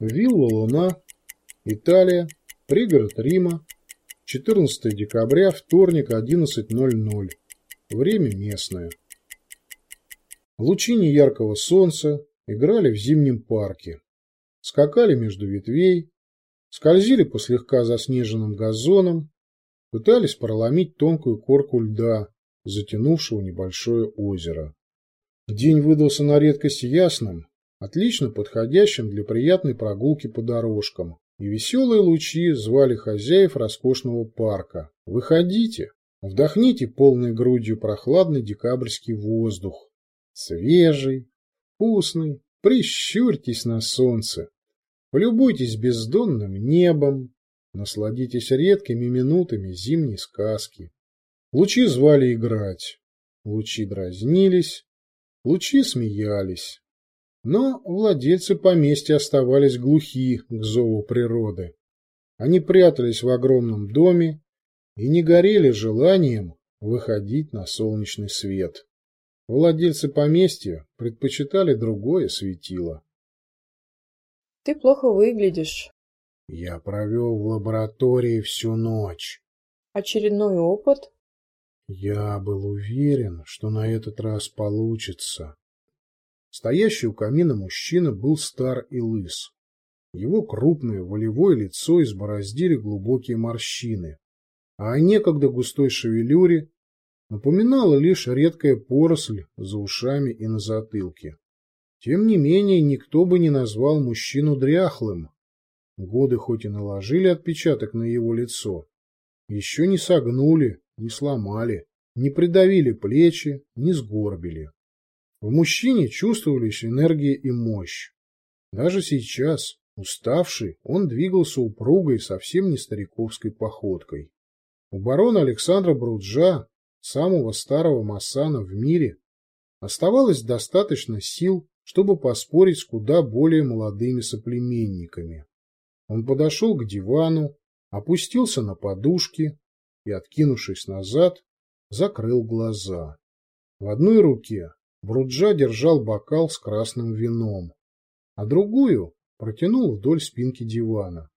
Вилла Луна, Италия, пригород Рима, 14 декабря, вторник, 11.00. Время местное. Лучи неяркого солнца играли в зимнем парке, скакали между ветвей, скользили по слегка заснеженным газонам, пытались проломить тонкую корку льда, затянувшего небольшое озеро. День выдался на редкость ясным, отлично подходящим для приятной прогулки по дорожкам, и веселые лучи звали хозяев роскошного парка. «Выходите, вдохните полной грудью прохладный декабрьский воздух. Свежий, вкусный, прищурьтесь на солнце, полюбуйтесь бездонным небом, насладитесь редкими минутами зимней сказки. Лучи звали играть, лучи дразнились, лучи смеялись. Но владельцы поместья оставались глухи к зову природы. Они прятались в огромном доме и не горели желанием выходить на солнечный свет. Владельцы поместья предпочитали другое светило. — Ты плохо выглядишь. — Я провел в лаборатории всю ночь. — Очередной опыт? Я был уверен, что на этот раз получится. Стоящий у камина мужчина был стар и лыс. Его крупное волевое лицо избороздили глубокие морщины, а о некогда густой шевелюре напоминала лишь редкая поросль за ушами и на затылке. Тем не менее, никто бы не назвал мужчину дряхлым. Годы хоть и наложили отпечаток на его лицо, еще не согнули, не сломали, не придавили плечи, не сгорбили. В мужчине чувствовались энергия и мощь. Даже сейчас, уставший, он двигался упругой, совсем не стариковской походкой. У барона Александра Бруджа, самого старого массана в мире, оставалось достаточно сил, чтобы поспорить с куда более молодыми соплеменниками. Он подошел к дивану, опустился на подушки и, откинувшись назад, закрыл глаза. В одной руке Бруджа держал бокал с красным вином, а другую протянул вдоль спинки дивана.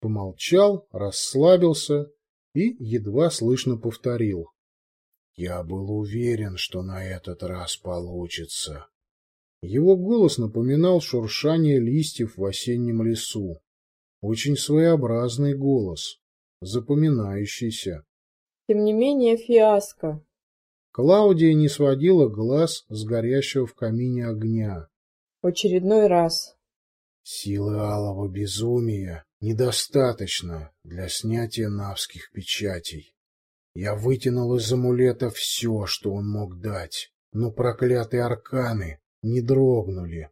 Помолчал, расслабился и едва слышно повторил. «Я был уверен, что на этот раз получится». Его голос напоминал шуршание листьев в осеннем лесу. Очень своеобразный голос, запоминающийся. Тем не менее, фиаско. Клаудия не сводила глаз с горящего в камине огня. В очередной раз. Силы алого безумия недостаточно для снятия навских печатей. Я вытянул из амулета все, что он мог дать, но проклятые арканы не дрогнули.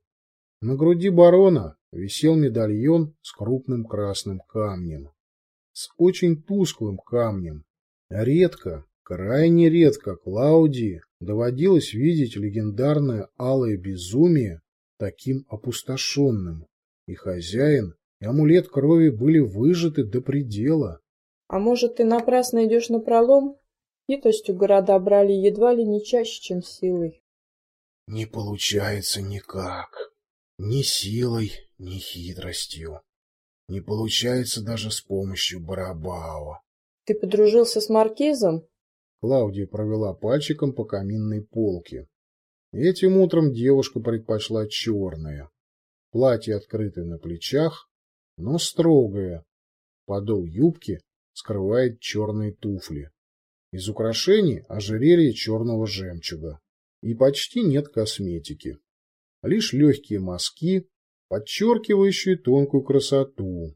На груди барона висел медальон с крупным красным камнем. С очень тусклым камнем. Редко, крайне редко Клаудии доводилось видеть легендарное алое безумие таким опустошенным. И хозяин, и амулет крови были выжаты до предела. — А может, ты напрасно идешь на пролом? Хитростью города брали едва ли не чаще, чем силой. — Не получается никак. Ни силой, ни хитростью. Не получается даже с помощью Барабао. — Ты подружился с Маркизом? Клаудия провела пальчиком по каминной полке. Этим утром девушка предпочла черное. Платье открытое на плечах, но строгое. Подол юбки скрывает черные туфли. Из украшений ожерелье черного жемчуга. И почти нет косметики лишь легкие мазки, подчеркивающие тонкую красоту.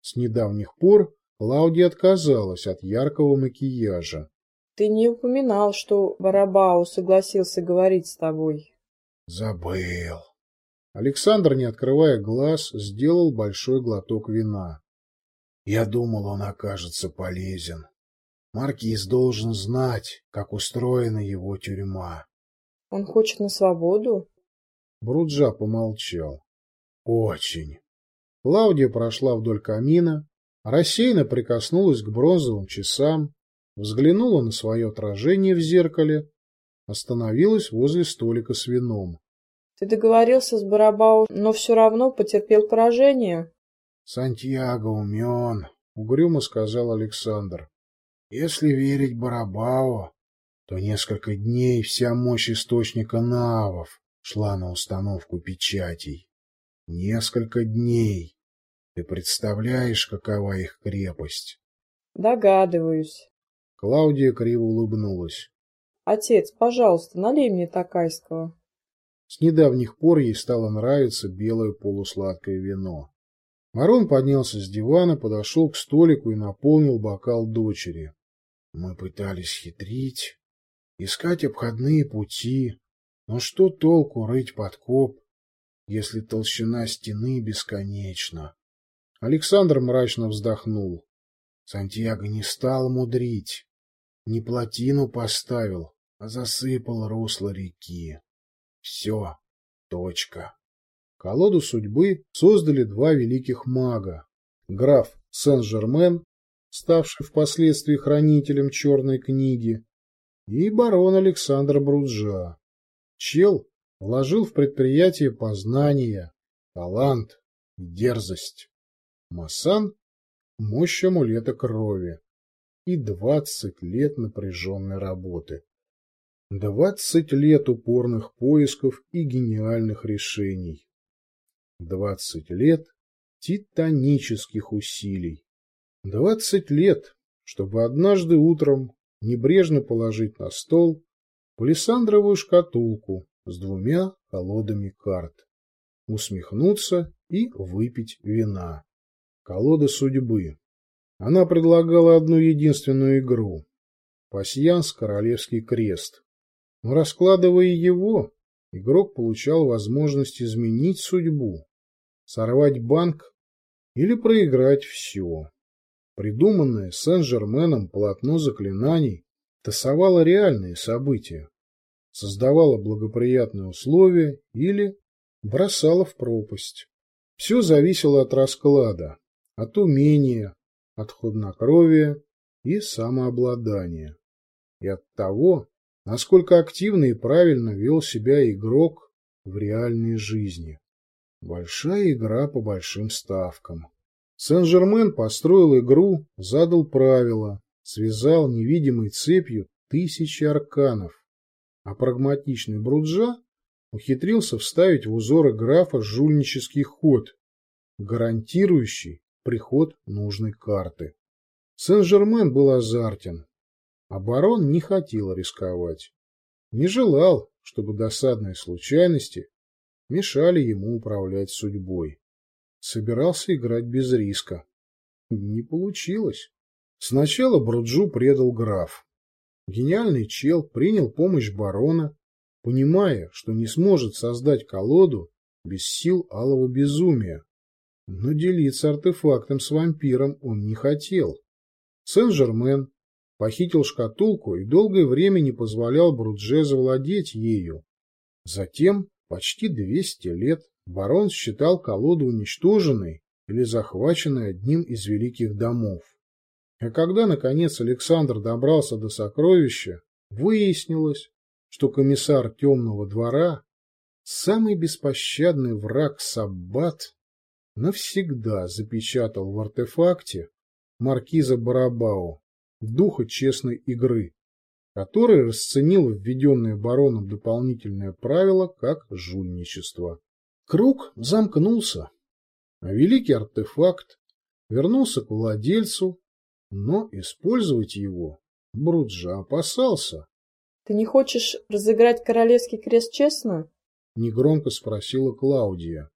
С недавних пор Клаудия отказалась от яркого макияжа. — Ты не упоминал, что Барабау согласился говорить с тобой. — Забыл. Александр, не открывая глаз, сделал большой глоток вина. Я думал, он окажется полезен. Маркиз должен знать, как устроена его тюрьма. — Он хочет на свободу? Бруджа помолчал. Очень. Клаудия прошла вдоль камина, рассеянно прикоснулась к бронзовым часам, взглянула на свое отражение в зеркале, остановилась возле столика с вином. Ты договорился с Барабау, но все равно потерпел поражение. Сантьяго умен, угрюмо сказал Александр. Если верить Барабао, то несколько дней вся мощь источника навов шла на установку печатей. Несколько дней. Ты представляешь, какова их крепость? Догадываюсь. Клаудия криво улыбнулась. Отец, пожалуйста, налей мне такайского. С недавних пор ей стало нравиться белое полусладкое вино. Марон поднялся с дивана, подошел к столику и наполнил бокал дочери. Мы пытались хитрить, искать обходные пути, но что толку рыть подкоп, если толщина стены бесконечна? Александр мрачно вздохнул. Сантьяго не стал мудрить, не плотину поставил, а засыпал русло реки. Все. Точка. Колоду судьбы создали два великих мага. Граф Сен-Жермен, ставший впоследствии хранителем черной книги, и барон Александр Бруджа. Чел вложил в предприятие познания, талант и дерзость. Масан — мощь амулета крови и двадцать лет напряженной работы. Двадцать лет упорных поисков и гениальных решений. Двадцать лет титанических усилий. Двадцать лет, чтобы однажды утром небрежно положить на стол палисандровую шкатулку с двумя колодами карт, усмехнуться и выпить вина. Колода судьбы. Она предлагала одну единственную игру. Пасьянс Королевский крест. Но раскладывая его, игрок получал возможность изменить судьбу, сорвать банк или проиграть все. Придуманное Сен-Жерменом полотно заклинаний тасовало реальные события, создавало благоприятные условия или бросало в пропасть. Все зависело от расклада, от умения, от хладнокровия и самообладания, и от того, насколько активно и правильно вел себя игрок в реальной жизни. Большая игра по большим ставкам. Сен-Жермен построил игру, задал правила, связал невидимой цепью тысячи арканов, а прагматичный Бруджа ухитрился вставить в узоры графа жульнический ход, гарантирующий приход нужной карты. Сен-Жермен был азартен, а барон не хотел рисковать. Не желал, чтобы досадные случайности мешали ему управлять судьбой. Собирался играть без риска. Не получилось. Сначала Бруджу предал граф. Гениальный чел принял помощь барона, понимая, что не сможет создать колоду без сил алого безумия. Но делиться артефактом с вампиром он не хотел. Сен-Жермен похитил шкатулку и долгое время не позволял Брудже завладеть ею. Затем, почти 200 лет, барон считал колоду уничтоженной или захваченной одним из великих домов. А когда, наконец, Александр добрался до сокровища, выяснилось, что комиссар темного двора, самый беспощадный враг Саббат, навсегда запечатал в артефакте маркиза Барабао духа честной игры, который расценил введенное бароном дополнительное правило как жульничество. Круг замкнулся, а великий артефакт вернулся к владельцу, но использовать его Бруджа опасался. — Ты не хочешь разыграть королевский крест честно? — негромко спросила Клаудия. —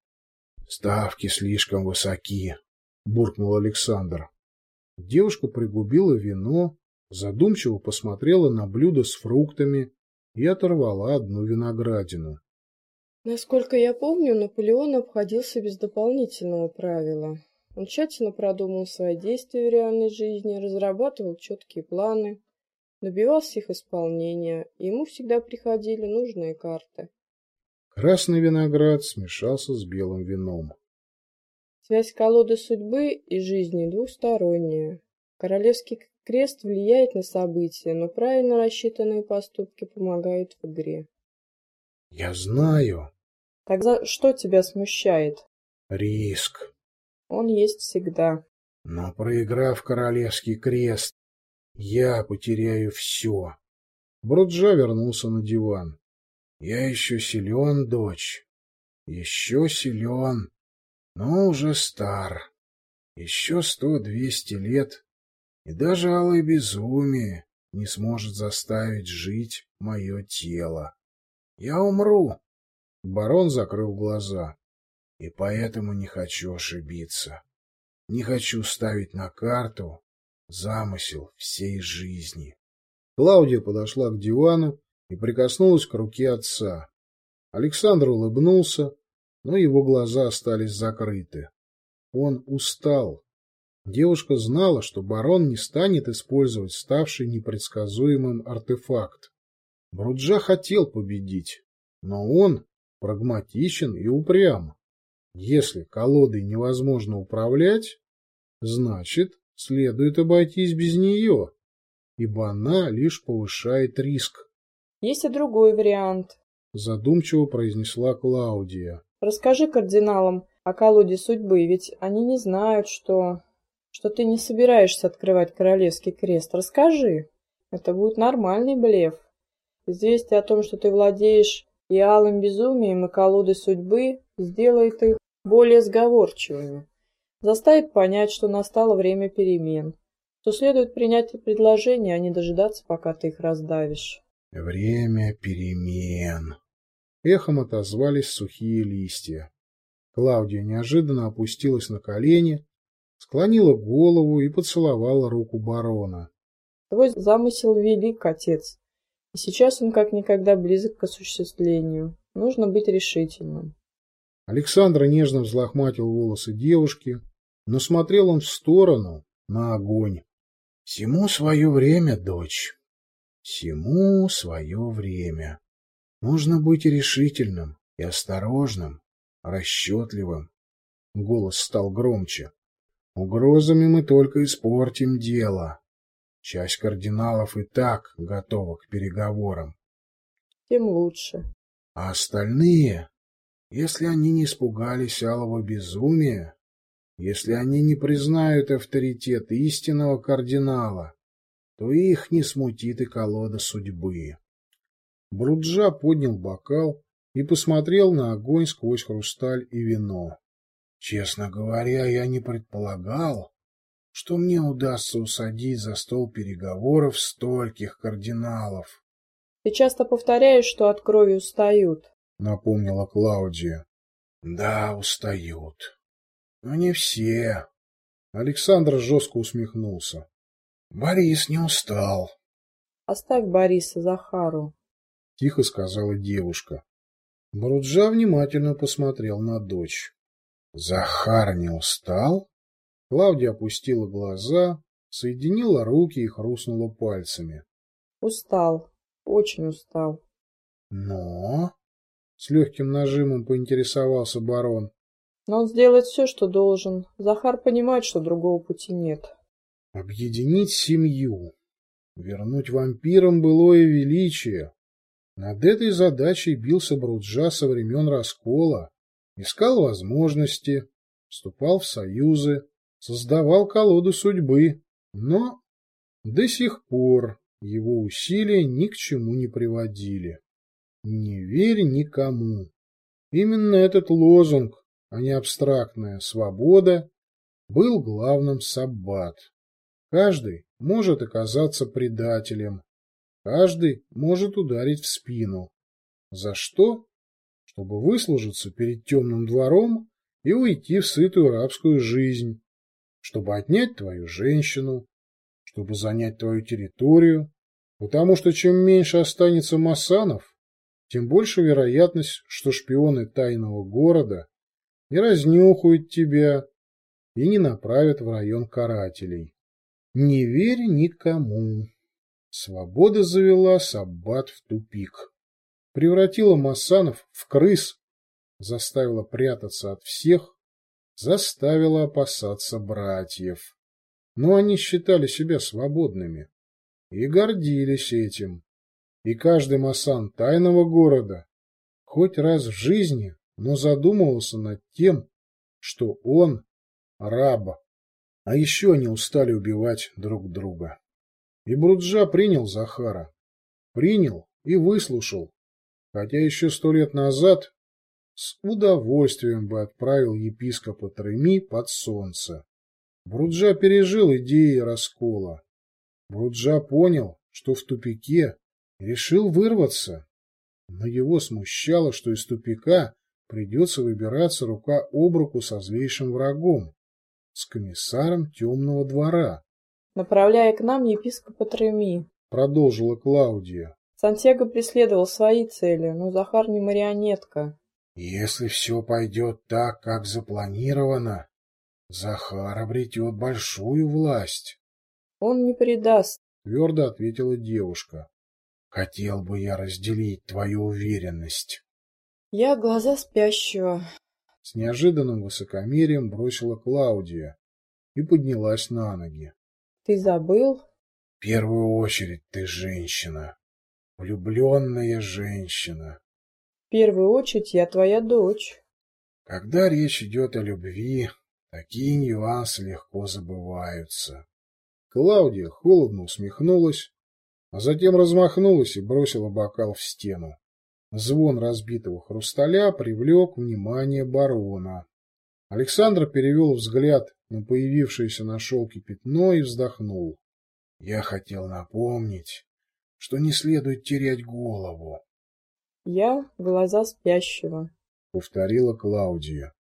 Ставки слишком высоки, — буркнул Александр. Девушка пригубила вино, задумчиво посмотрела на блюдо с фруктами и оторвала одну виноградину. Насколько я помню, Наполеон обходился без дополнительного правила. Он тщательно продумал свои действия в реальной жизни, разрабатывал четкие планы, добивался их исполнения, и ему всегда приходили нужные карты. Красный виноград смешался с белым вином. Связь колоды судьбы и жизни двусторонняя. Королевский крест влияет на события, но правильно рассчитанные поступки помогают в игре. Я знаю. Тогда что тебя смущает? Риск. Он есть всегда. Но проиграв королевский крест, я потеряю все. Бруджа вернулся на диван. Я еще силен, дочь. Еще силен, но уже стар. Еще сто-двести лет, и даже алое безумие не сможет заставить жить мое тело. Я умру. Барон закрыл глаза. И поэтому не хочу ошибиться. Не хочу ставить на карту замысел всей жизни. Клаудия подошла к дивану и прикоснулась к руке отца. Александр улыбнулся, но его глаза остались закрыты. Он устал. Девушка знала, что барон не станет использовать ставший непредсказуемым артефакт. Бруджа хотел победить, но он прагматичен и упрям. Если колодой невозможно управлять, значит, следует обойтись без нее, ибо она лишь повышает риск. Есть и другой вариант, задумчиво произнесла Клаудия. Расскажи кардиналам о колоде судьбы, ведь они не знают, что... что ты не собираешься открывать королевский крест. Расскажи. Это будет нормальный блеф. Известие о том, что ты владеешь и алым безумием, и колодой судьбы, сделает их более сговорчивыми. Заставит понять, что настало время перемен, что следует принять предложение, а не дожидаться, пока ты их раздавишь. Время перемен. Эхом отозвались сухие листья. Клаудия неожиданно опустилась на колени, склонила голову и поцеловала руку барона. Твой замысел велик, отец, и сейчас он как никогда близок к осуществлению. Нужно быть решительным. Александр нежно взлохматил волосы девушки, но смотрел он в сторону, на огонь. Всему свое время, дочь. Всему свое время. Нужно быть решительным и осторожным, расчетливым. Голос стал громче. Угрозами мы только испортим дело. Часть кардиналов и так готова к переговорам. Тем лучше. А остальные, если они не испугались алого безумия, если они не признают авторитет истинного кардинала, то их не смутит и колода судьбы. Бруджа поднял бокал и посмотрел на огонь сквозь хрусталь и вино. Честно говоря, я не предполагал, что мне удастся усадить за стол переговоров стольких кардиналов. — Ты часто повторяешь, что от крови устают, — напомнила Клаудия. — Да, устают. Но не все. Александр жестко усмехнулся. Борис не устал. — Оставь Бориса Захару, — тихо сказала девушка. Бруджа внимательно посмотрел на дочь. — Захар не устал? Клавдия опустила глаза, соединила руки и хрустнула пальцами. — Устал. Очень устал. — Но? — с легким нажимом поинтересовался барон. — Но он сделает все, что должен. Захар понимает, что другого пути нет. — Объединить семью. Вернуть вампирам былое величие. Над этой задачей бился Бруджа со времен раскола. Искал возможности, вступал в союзы, создавал колоду судьбы, но до сих пор его усилия ни к чему не приводили. Не верь никому. Именно этот лозунг, а не абстрактная свобода, был главным саббат. Каждый может оказаться предателем, каждый может ударить в спину. За что? Чтобы выслужиться перед темным двором и уйти в сытую рабскую жизнь, чтобы отнять твою женщину, чтобы занять твою территорию, потому что чем меньше останется масанов, тем больше вероятность, что шпионы тайного города не разнюхают тебя и не направят в район карателей. Не верь никому. Свобода завела Саббат в тупик. Превратила Масанов в крыс, заставила прятаться от всех, заставила опасаться братьев. Но они считали себя свободными и гордились этим. И каждый масан тайного города хоть раз в жизни но задумывался над тем, что он раб, а еще они устали убивать друг друга. И Бруджа принял Захара. Принял и выслушал, хотя еще сто лет назад с удовольствием бы отправил епископа Треми под солнце. Бруджа пережил идеи раскола. Бруджа понял, что в тупике, решил вырваться. Но его смущало, что из тупика придется выбираться рука об руку со злейшим врагом, с комиссаром темного двора. Направляя к нам епископа Треми, продолжила Клаудия. Сантьяго преследовал свои цели, но Захар не марионетка. Если все пойдет так, как запланировано, Захар обретет большую власть. Он не предаст, твердо ответила девушка. Хотел бы я разделить твою уверенность. Я глаза спящего. С неожиданным высокомерием бросила Клаудия и поднялась на ноги. Ты забыл? В первую очередь ты женщина. Влюбленная женщина. В первую очередь я твоя дочь. Когда речь идет о любви, такие нюансы легко забываются. Клаудия холодно усмехнулась, а затем размахнулась и бросила бокал в стену. Звон разбитого хрусталя привлек внимание барона. Александр перевел взгляд на появившееся на шелке пятно и вздохнул. Я хотел напомнить, что не следует терять голову. Я — глаза спящего, — повторила Клаудия.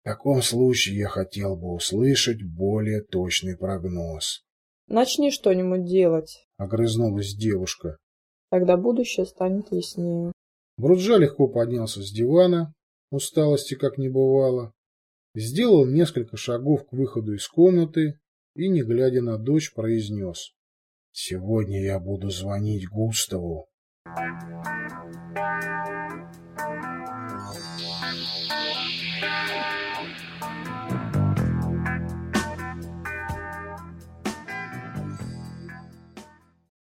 В таком случае я хотел бы услышать более точный прогноз. Начни что-нибудь делать, — огрызнулась девушка. Тогда будущее станет яснее. Бруджа легко поднялся с дивана, усталости как не бывало, сделал несколько шагов к выходу из комнаты и, не глядя на дочь, произнес. «Сегодня я буду звонить Густаву».